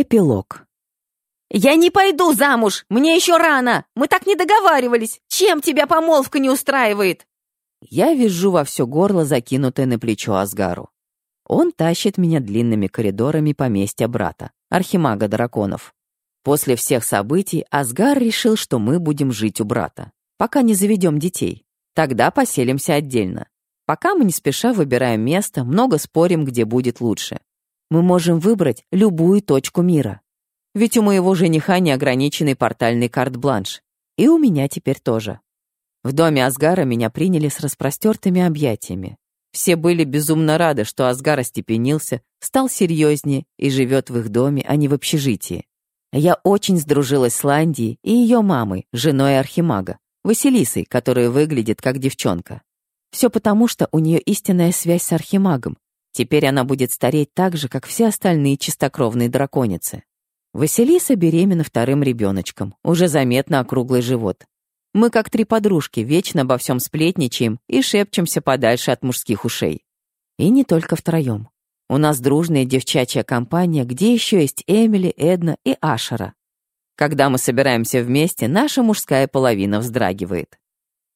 Эпилог. «Я не пойду замуж! Мне еще рано! Мы так не договаривались! Чем тебя помолвка не устраивает?» Я вижу во все горло, закинутое на плечо Асгару. Он тащит меня длинными коридорами поместья брата, архимага драконов. После всех событий Асгар решил, что мы будем жить у брата, пока не заведем детей. Тогда поселимся отдельно. Пока мы не спеша выбираем место, много спорим, где будет лучше. Мы можем выбрать любую точку мира. Ведь у моего жениха неограниченный портальный карт-бланш. И у меня теперь тоже. В доме Асгара меня приняли с распростертыми объятиями. Все были безумно рады, что Асгар остепенился, стал серьезнее и живет в их доме, а не в общежитии. Я очень сдружилась с Ландией и ее мамой, женой Архимага, Василисой, которая выглядит как девчонка. Все потому, что у нее истинная связь с Архимагом. Теперь она будет стареть так же, как все остальные чистокровные драконицы. Василиса беременна вторым ребеночком, уже заметно округлый живот. Мы, как три подружки, вечно обо всем сплетничаем и шепчемся подальше от мужских ушей. И не только втроем. У нас дружная девчачья компания, где еще есть Эмили, Эдна и Ашера. Когда мы собираемся вместе, наша мужская половина вздрагивает.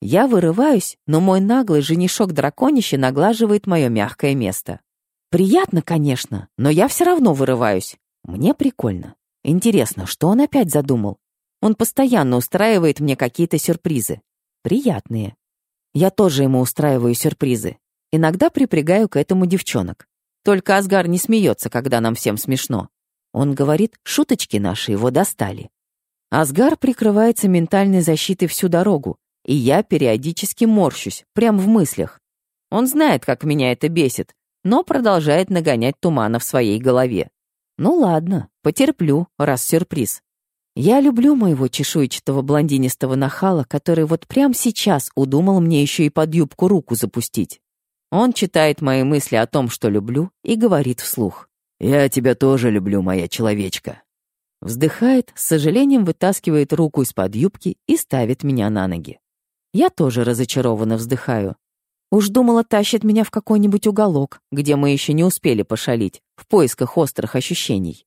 Я вырываюсь, но мой наглый женишок-драконище наглаживает мое мягкое место. Приятно, конечно, но я все равно вырываюсь. Мне прикольно. Интересно, что он опять задумал? Он постоянно устраивает мне какие-то сюрпризы. Приятные. Я тоже ему устраиваю сюрпризы. Иногда припрягаю к этому девчонок. Только Асгар не смеется, когда нам всем смешно. Он говорит, шуточки наши его достали. Асгар прикрывается ментальной защитой всю дорогу, и я периодически морщусь, прям в мыслях. Он знает, как меня это бесит, но продолжает нагонять тумана в своей голове. Ну ладно, потерплю, раз сюрприз. Я люблю моего чешуйчатого блондинистого нахала, который вот прямо сейчас удумал мне еще и под юбку руку запустить. Он читает мои мысли о том, что люблю, и говорит вслух. «Я тебя тоже люблю, моя человечка». Вздыхает, с сожалением вытаскивает руку из-под юбки и ставит меня на ноги. Я тоже разочарованно вздыхаю. Уж думала, тащит меня в какой-нибудь уголок, где мы еще не успели пошалить, в поисках острых ощущений.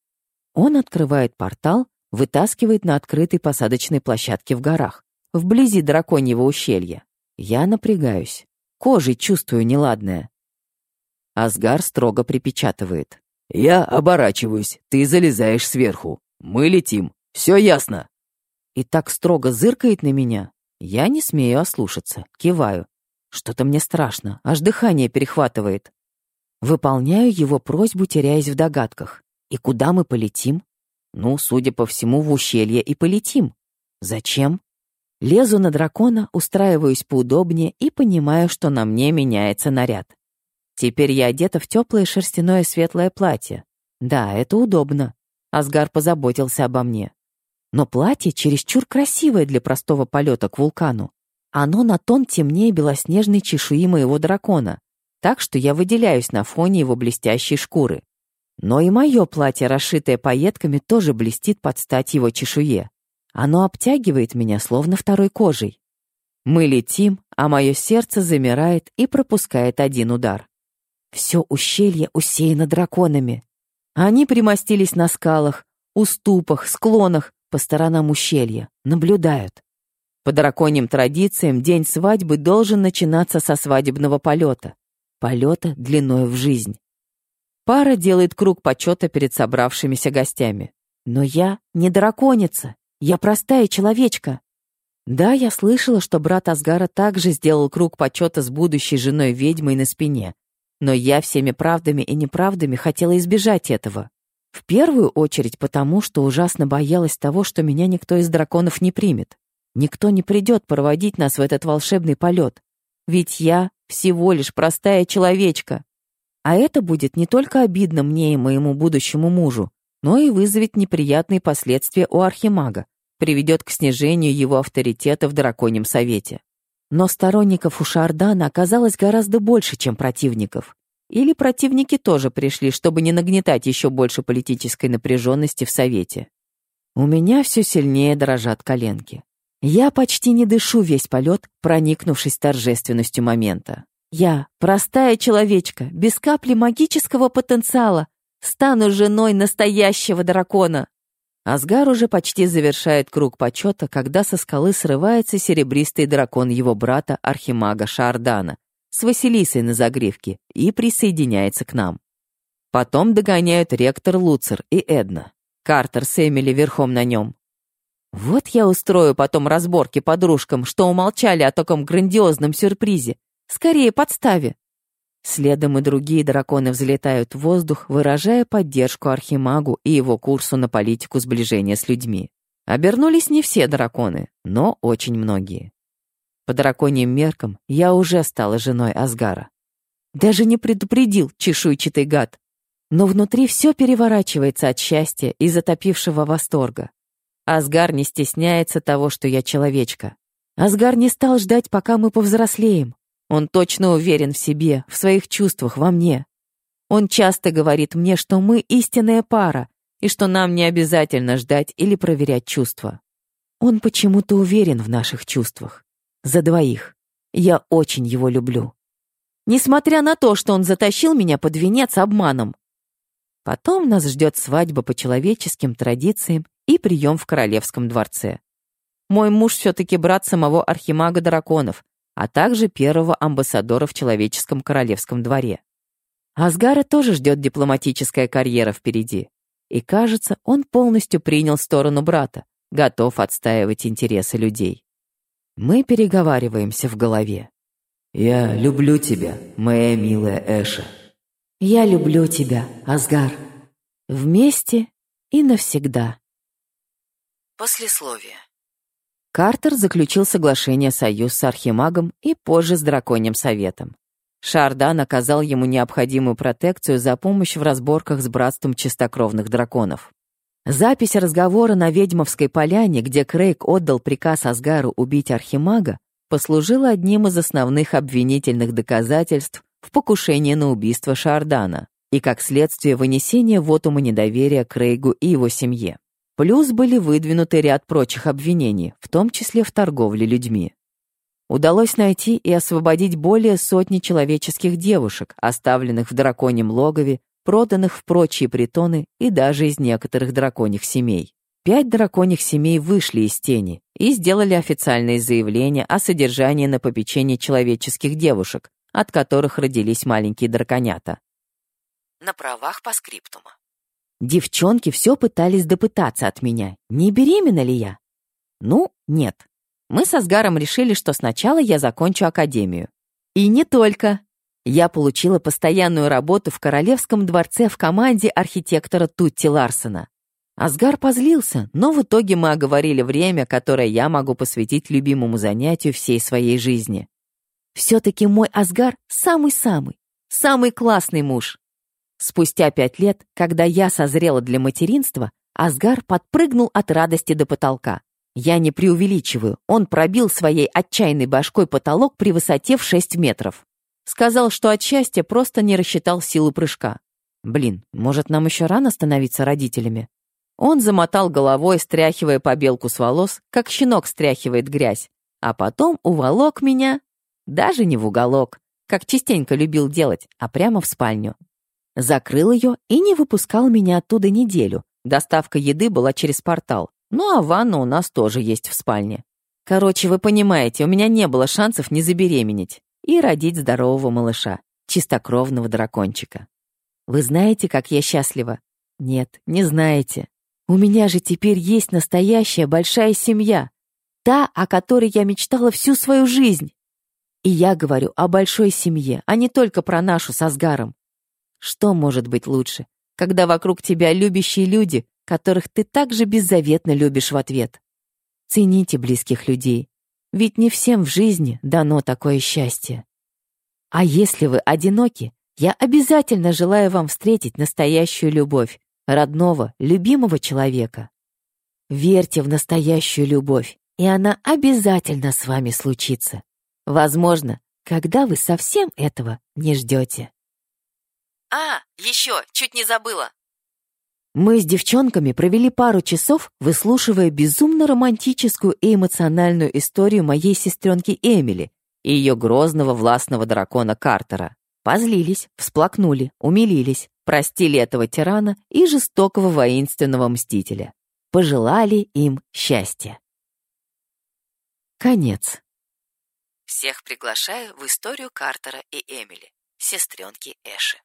Он открывает портал, вытаскивает на открытой посадочной площадке в горах, вблизи драконьего ущелья. Я напрягаюсь. Кожей чувствую неладное. Асгар строго припечатывает. «Я оборачиваюсь, ты залезаешь сверху. Мы летим. Все ясно?» И так строго зыркает на меня. Я не смею ослушаться, киваю. Что-то мне страшно, аж дыхание перехватывает. Выполняю его просьбу, теряясь в догадках. И куда мы полетим? Ну, судя по всему, в ущелье и полетим. Зачем? Лезу на дракона, устраиваюсь поудобнее и понимаю, что на мне меняется наряд. Теперь я одета в теплое шерстяное светлое платье. Да, это удобно. Асгар позаботился обо мне. Но платье чересчур красивое для простого полета к вулкану. Оно на тон темнее белоснежной чешуи моего дракона, так что я выделяюсь на фоне его блестящей шкуры. Но и мое платье, расшитое пайетками, тоже блестит под стать его чешуе. Оно обтягивает меня, словно второй кожей. Мы летим, а мое сердце замирает и пропускает один удар. Все ущелье усеяно драконами. Они примостились на скалах, уступах, склонах по сторонам ущелья, наблюдают. По драконьим традициям день свадьбы должен начинаться со свадебного полета. Полета длиной в жизнь. Пара делает круг почета перед собравшимися гостями. Но я не драконица, я простая человечка. Да, я слышала, что брат Асгара также сделал круг почета с будущей женой ведьмой на спине. Но я всеми правдами и неправдами хотела избежать этого. В первую очередь потому, что ужасно боялась того, что меня никто из драконов не примет. Никто не придет проводить нас в этот волшебный полет. Ведь я всего лишь простая человечка. А это будет не только обидно мне и моему будущему мужу, но и вызовет неприятные последствия у Архимага, приведет к снижению его авторитета в Драконьем Совете. Но сторонников у Шардана оказалось гораздо больше, чем противников. Или противники тоже пришли, чтобы не нагнетать еще больше политической напряженности в Совете. У меня все сильнее дрожат коленки. Я почти не дышу весь полет, проникнувшись торжественностью момента. Я простая человечка, без капли магического потенциала, Стану женой настоящего дракона. Асгар уже почти завершает круг почета, когда со скалы срывается серебристый дракон его брата Архимага Шардана с Василисой на загривке и присоединяется к нам. Потом догоняют ректор Луцер и Эдна. Картер с Эмили верхом на нем. Вот я устрою потом разборки подружкам, что умолчали о таком грандиозном сюрпризе. Скорее подставе. Следом и другие драконы взлетают в воздух, выражая поддержку Архимагу и его курсу на политику сближения с людьми. Обернулись не все драконы, но очень многие. По драконьим меркам я уже стала женой Асгара. Даже не предупредил чешуйчатый гад. Но внутри все переворачивается от счастья и затопившего восторга. Асгар не стесняется того, что я человечка. Асгар не стал ждать, пока мы повзрослеем. Он точно уверен в себе, в своих чувствах, во мне. Он часто говорит мне, что мы истинная пара, и что нам не обязательно ждать или проверять чувства. Он почему-то уверен в наших чувствах. За двоих. Я очень его люблю. Несмотря на то, что он затащил меня под венец обманом. Потом нас ждет свадьба по человеческим традициям и прием в королевском дворце. Мой муж все-таки брат самого архимага драконов, а также первого амбассадора в человеческом королевском дворе. Асгара тоже ждет дипломатическая карьера впереди. И кажется, он полностью принял сторону брата, готов отстаивать интересы людей. Мы переговариваемся в голове. «Я люблю тебя, моя милая Эша». «Я люблю тебя, Асгар». Вместе и навсегда. Послесловие. Картер заключил соглашение союз с Архимагом и позже с Драконьим Советом. Шардан оказал ему необходимую протекцию за помощь в разборках с Братством Чистокровных Драконов. Запись разговора на Ведьмовской поляне, где Крейг отдал приказ Асгару убить Архимага, послужила одним из основных обвинительных доказательств в покушении на убийство Шардана и, как следствие, вынесения вотума недоверия Крейгу и его семье. Плюс были выдвинуты ряд прочих обвинений, в том числе в торговле людьми. Удалось найти и освободить более сотни человеческих девушек, оставленных в драконьем логове, проданных в прочие притоны и даже из некоторых драконьих семей. Пять драконьих семей вышли из тени и сделали официальные заявления о содержании на попечении человеческих девушек, от которых родились маленькие драконята. На правах по скриптуму. Девчонки все пытались допытаться от меня, не беременна ли я. Ну, нет. Мы со Сгаром решили, что сначала я закончу академию. И не только. Я получила постоянную работу в Королевском дворце в команде архитектора Тутти Ларсена. Асгар позлился, но в итоге мы оговорили время, которое я могу посвятить любимому занятию всей своей жизни. Все-таки мой Асгар самый-самый, самый классный муж. Спустя пять лет, когда я созрела для материнства, Асгар подпрыгнул от радости до потолка. Я не преувеличиваю, он пробил своей отчаянной башкой потолок при высоте в 6 метров. Сказал, что от счастья просто не рассчитал силу прыжка. Блин, может, нам еще рано становиться родителями? Он замотал головой, стряхивая побелку с волос, как щенок стряхивает грязь, а потом уволок меня, даже не в уголок, как частенько любил делать, а прямо в спальню. Закрыл ее и не выпускал меня оттуда неделю. Доставка еды была через портал. Ну а ванна у нас тоже есть в спальне. Короче, вы понимаете, у меня не было шансов не забеременеть и родить здорового малыша, чистокровного дракончика. Вы знаете, как я счастлива? Нет, не знаете. У меня же теперь есть настоящая большая семья. Та, о которой я мечтала всю свою жизнь. И я говорю о большой семье, а не только про нашу со Сгаром. Что может быть лучше, когда вокруг тебя любящие люди, которых ты так же беззаветно любишь в ответ? Цените близких людей, ведь не всем в жизни дано такое счастье. А если вы одиноки, я обязательно желаю вам встретить настоящую любовь, родного, любимого человека. Верьте в настоящую любовь, и она обязательно с вами случится. Возможно, когда вы совсем этого не ждете. А, еще, чуть не забыла. Мы с девчонками провели пару часов, выслушивая безумно романтическую и эмоциональную историю моей сестренки Эмили и ее грозного властного дракона Картера. Позлились, всплакнули, умилились, простили этого тирана и жестокого воинственного мстителя. Пожелали им счастья. Конец. Всех приглашаю в историю Картера и Эмили, сестренки Эши.